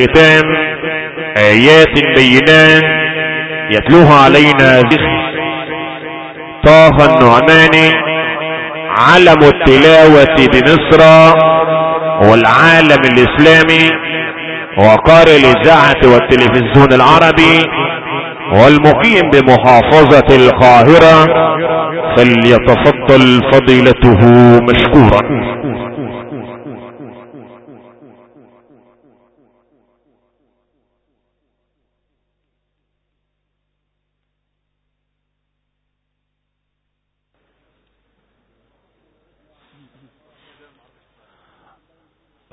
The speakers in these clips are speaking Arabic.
الختام آيات بينات يتلوها علينا طه النعماني علم التلاوة بمصر والعالم الإسلامي وقارئ الإذاعة والتلفزيون العربي والمقيم بمحافظة القاهرة فليتفضل فضيلته مشكورا.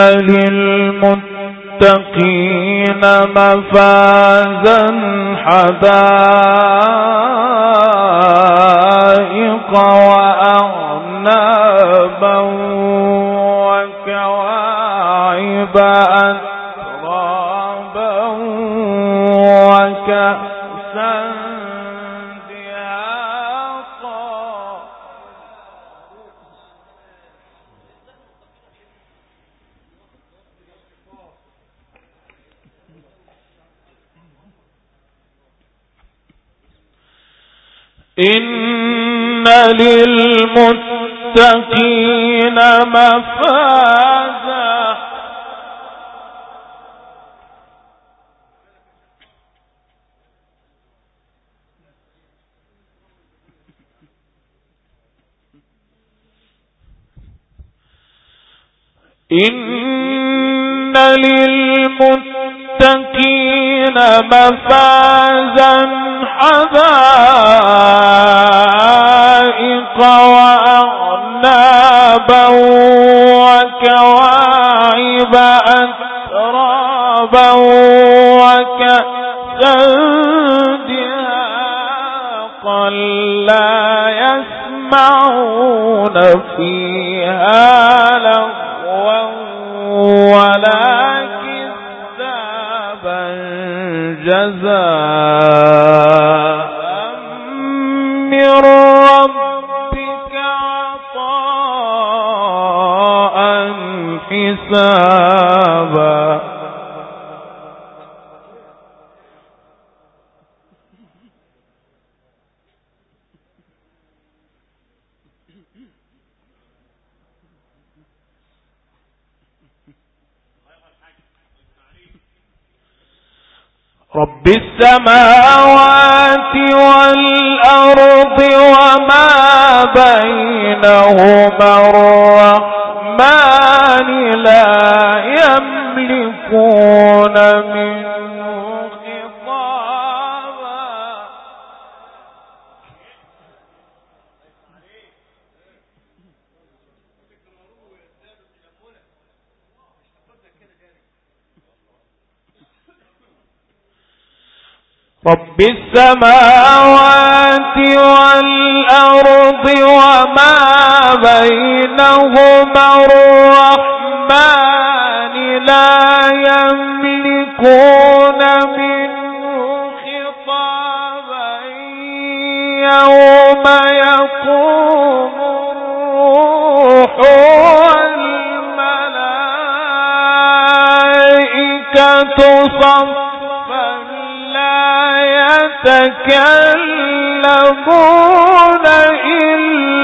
للمتقين مفازا حدائق للمتقين مفازا. إن للمتقين مفازا حدائق وأعنابا وكواعب أترابا وكأسا دهاقا لا يسمعون فيها لغوا حسابا رب السماوات والأرض وما بينهما يملكون منه خطابا. رب السماوات والأرض وما بينهما الرحمن صفا لا يتكلمون إلا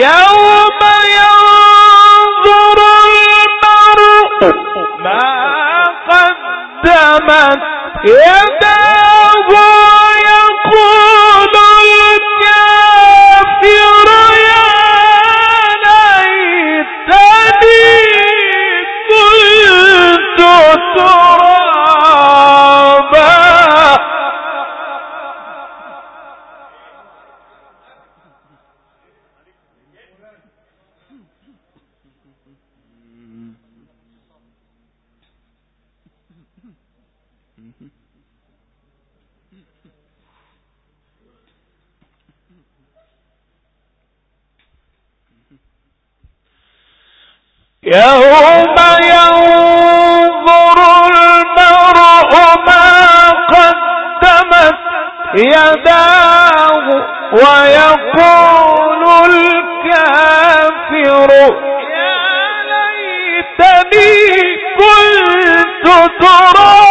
يوم يداه ويقول الكافر يا ليتني كنت ترابا.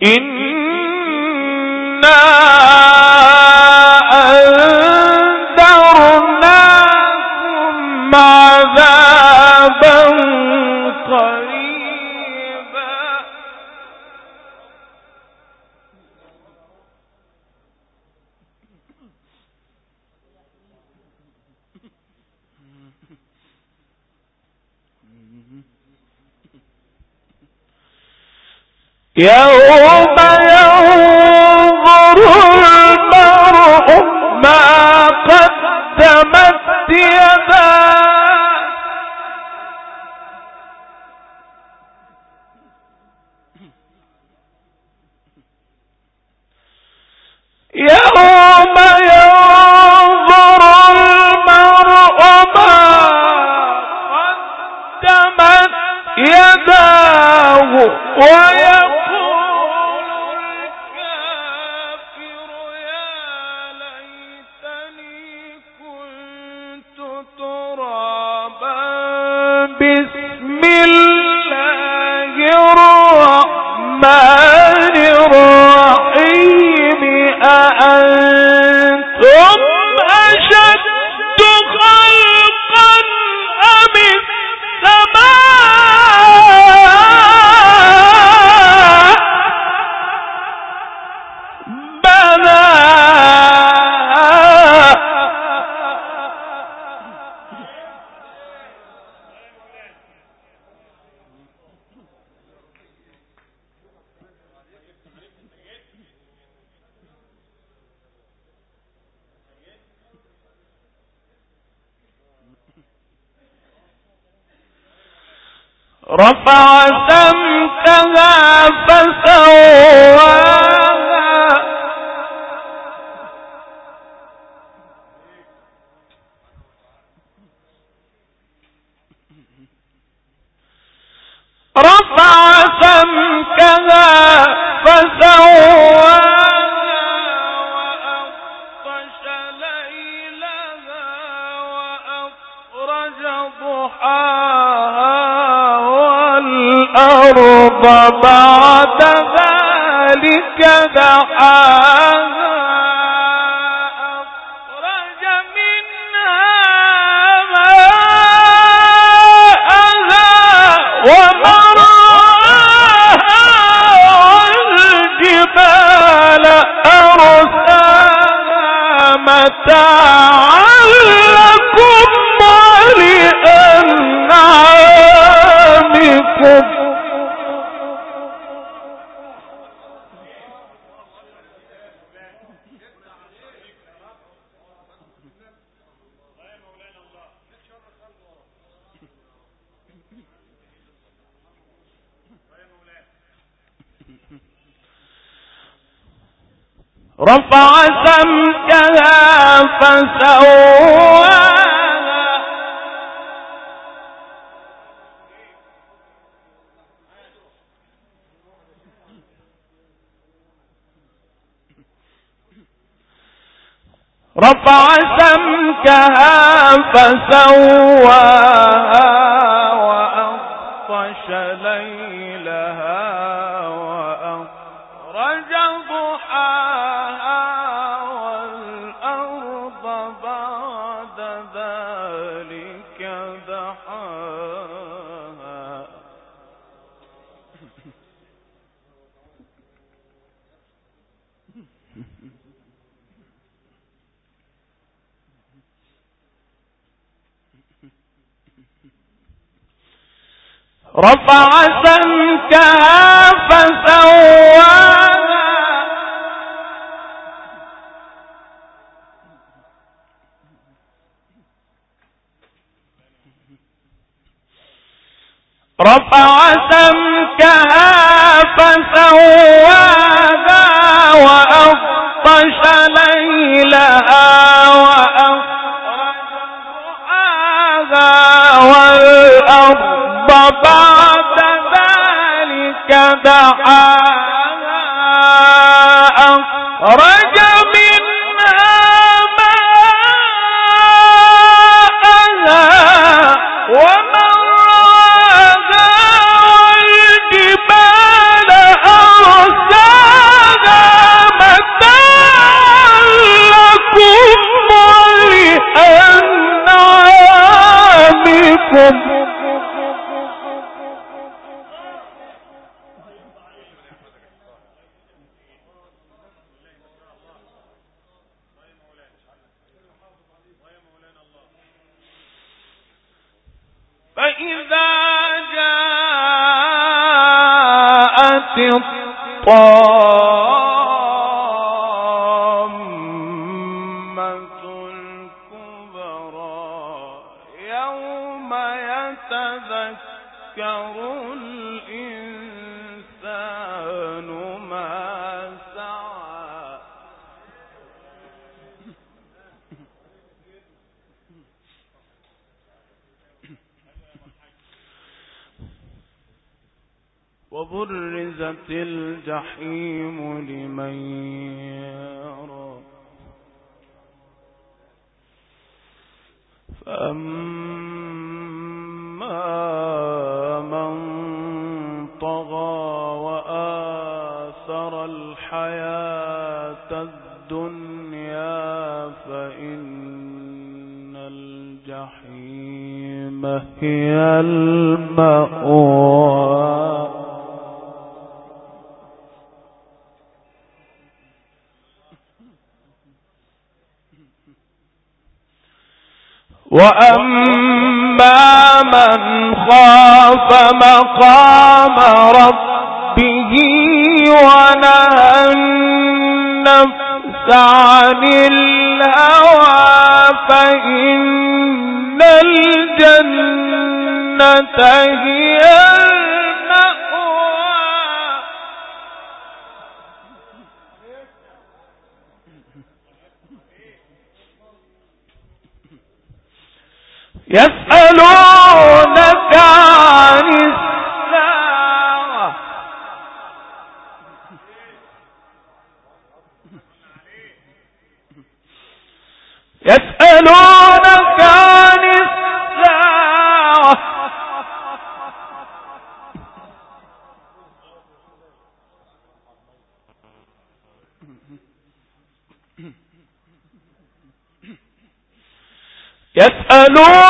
in يوم ينظر المرء ما قدمت يداه. يوم ينظر المرء ما قدمت يداه. ويقول رفع سمتها فسواها سبحانه رفع سمكها فسواها. رفع سمكها فسواها. رفع سمكها فسواها. رفع سمكها فسواها. كما أخرج الحياة الدنيا فإن الجحيم هي المأوى. وأما من خاف مقام عن الهوى فإن الجنة هي المأوى. يسألونك عن no,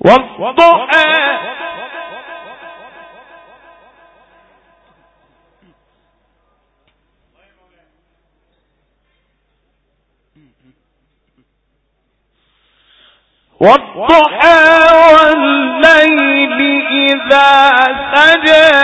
والضحى والضحى والليل إذا سجد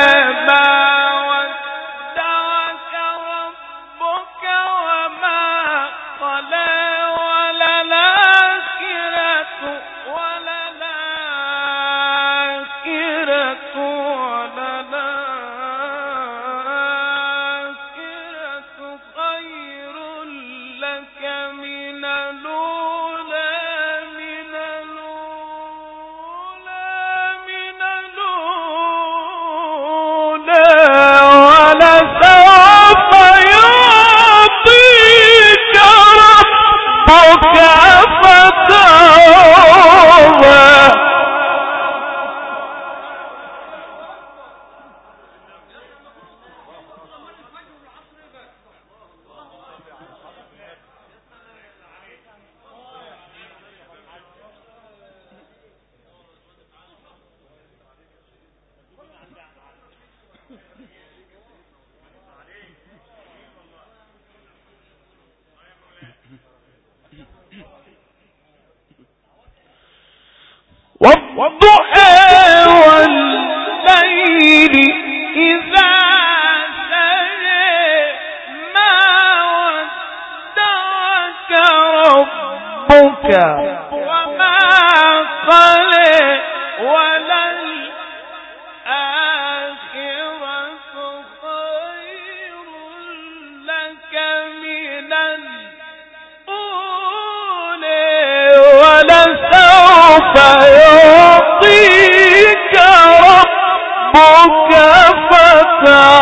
好干 ربك فتعالى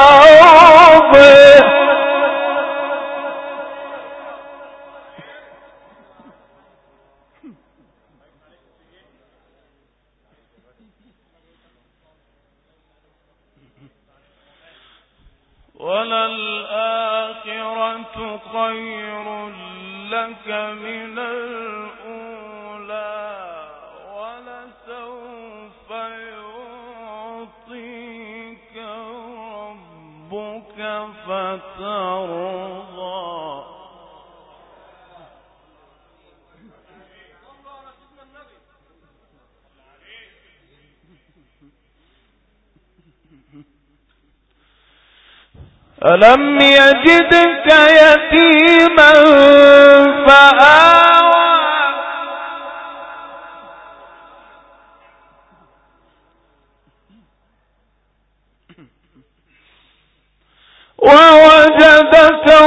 ولم يجدك يتيما فآوى. ووجدك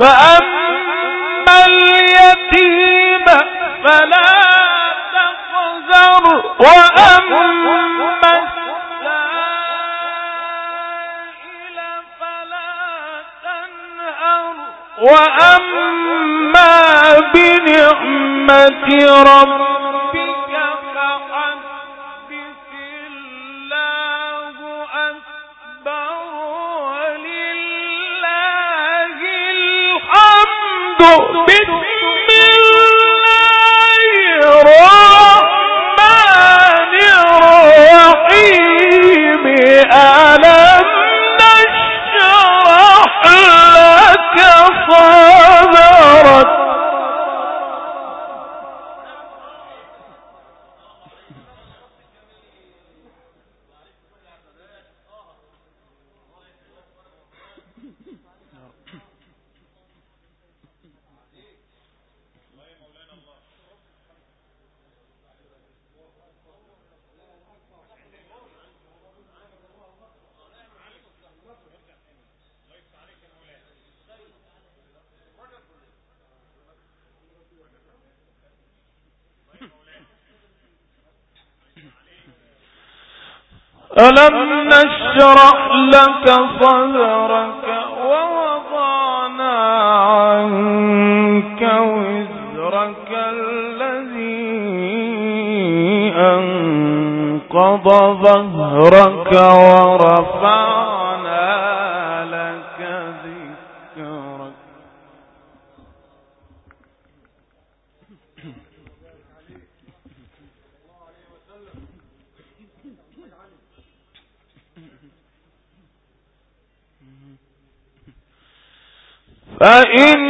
فأما اليتيم فلا تقذر وأما السائل فلا تنهر وأما بنعمة ربك ألم نشرح لك صدرك ووضعنا عنك وزرك الذي أنقض ظهرك ورفعك فإن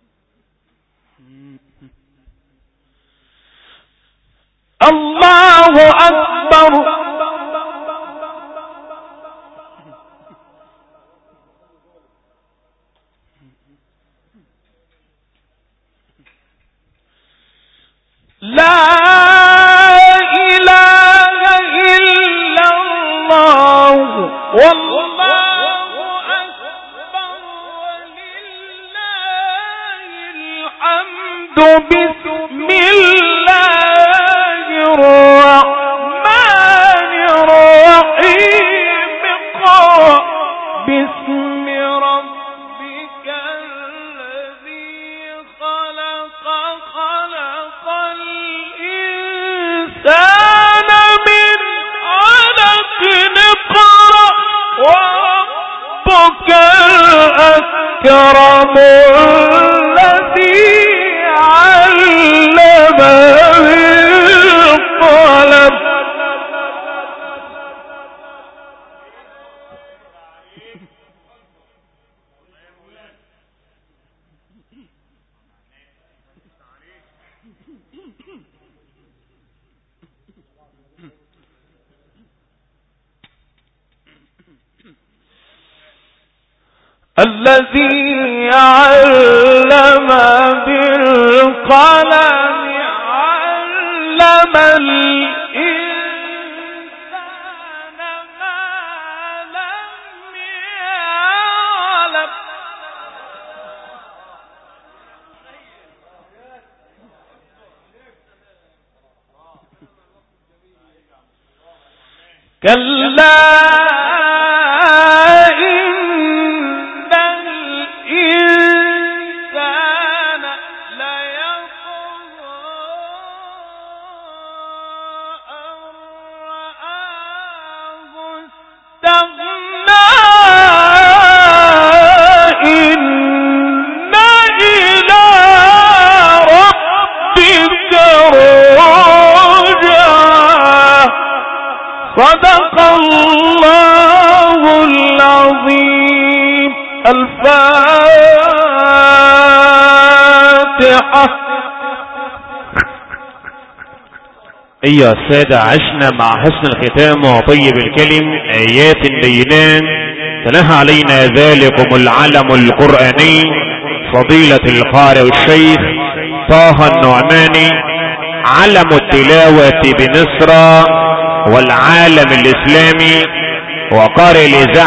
وربك الذي علم بالقلم علم الإنسان ما لم يعلم. كلا صدق الله العظيم. الفاتحة. أيها السادة عشنا مع حسن الختام وطيب الكلم آيات بينات تلاها علينا ذلكم العلم القرآني فضيلة القارئ الشيخ طه النعماني علم التلاوة بمصر والعالم الإسلامي وقارئ الإذاعة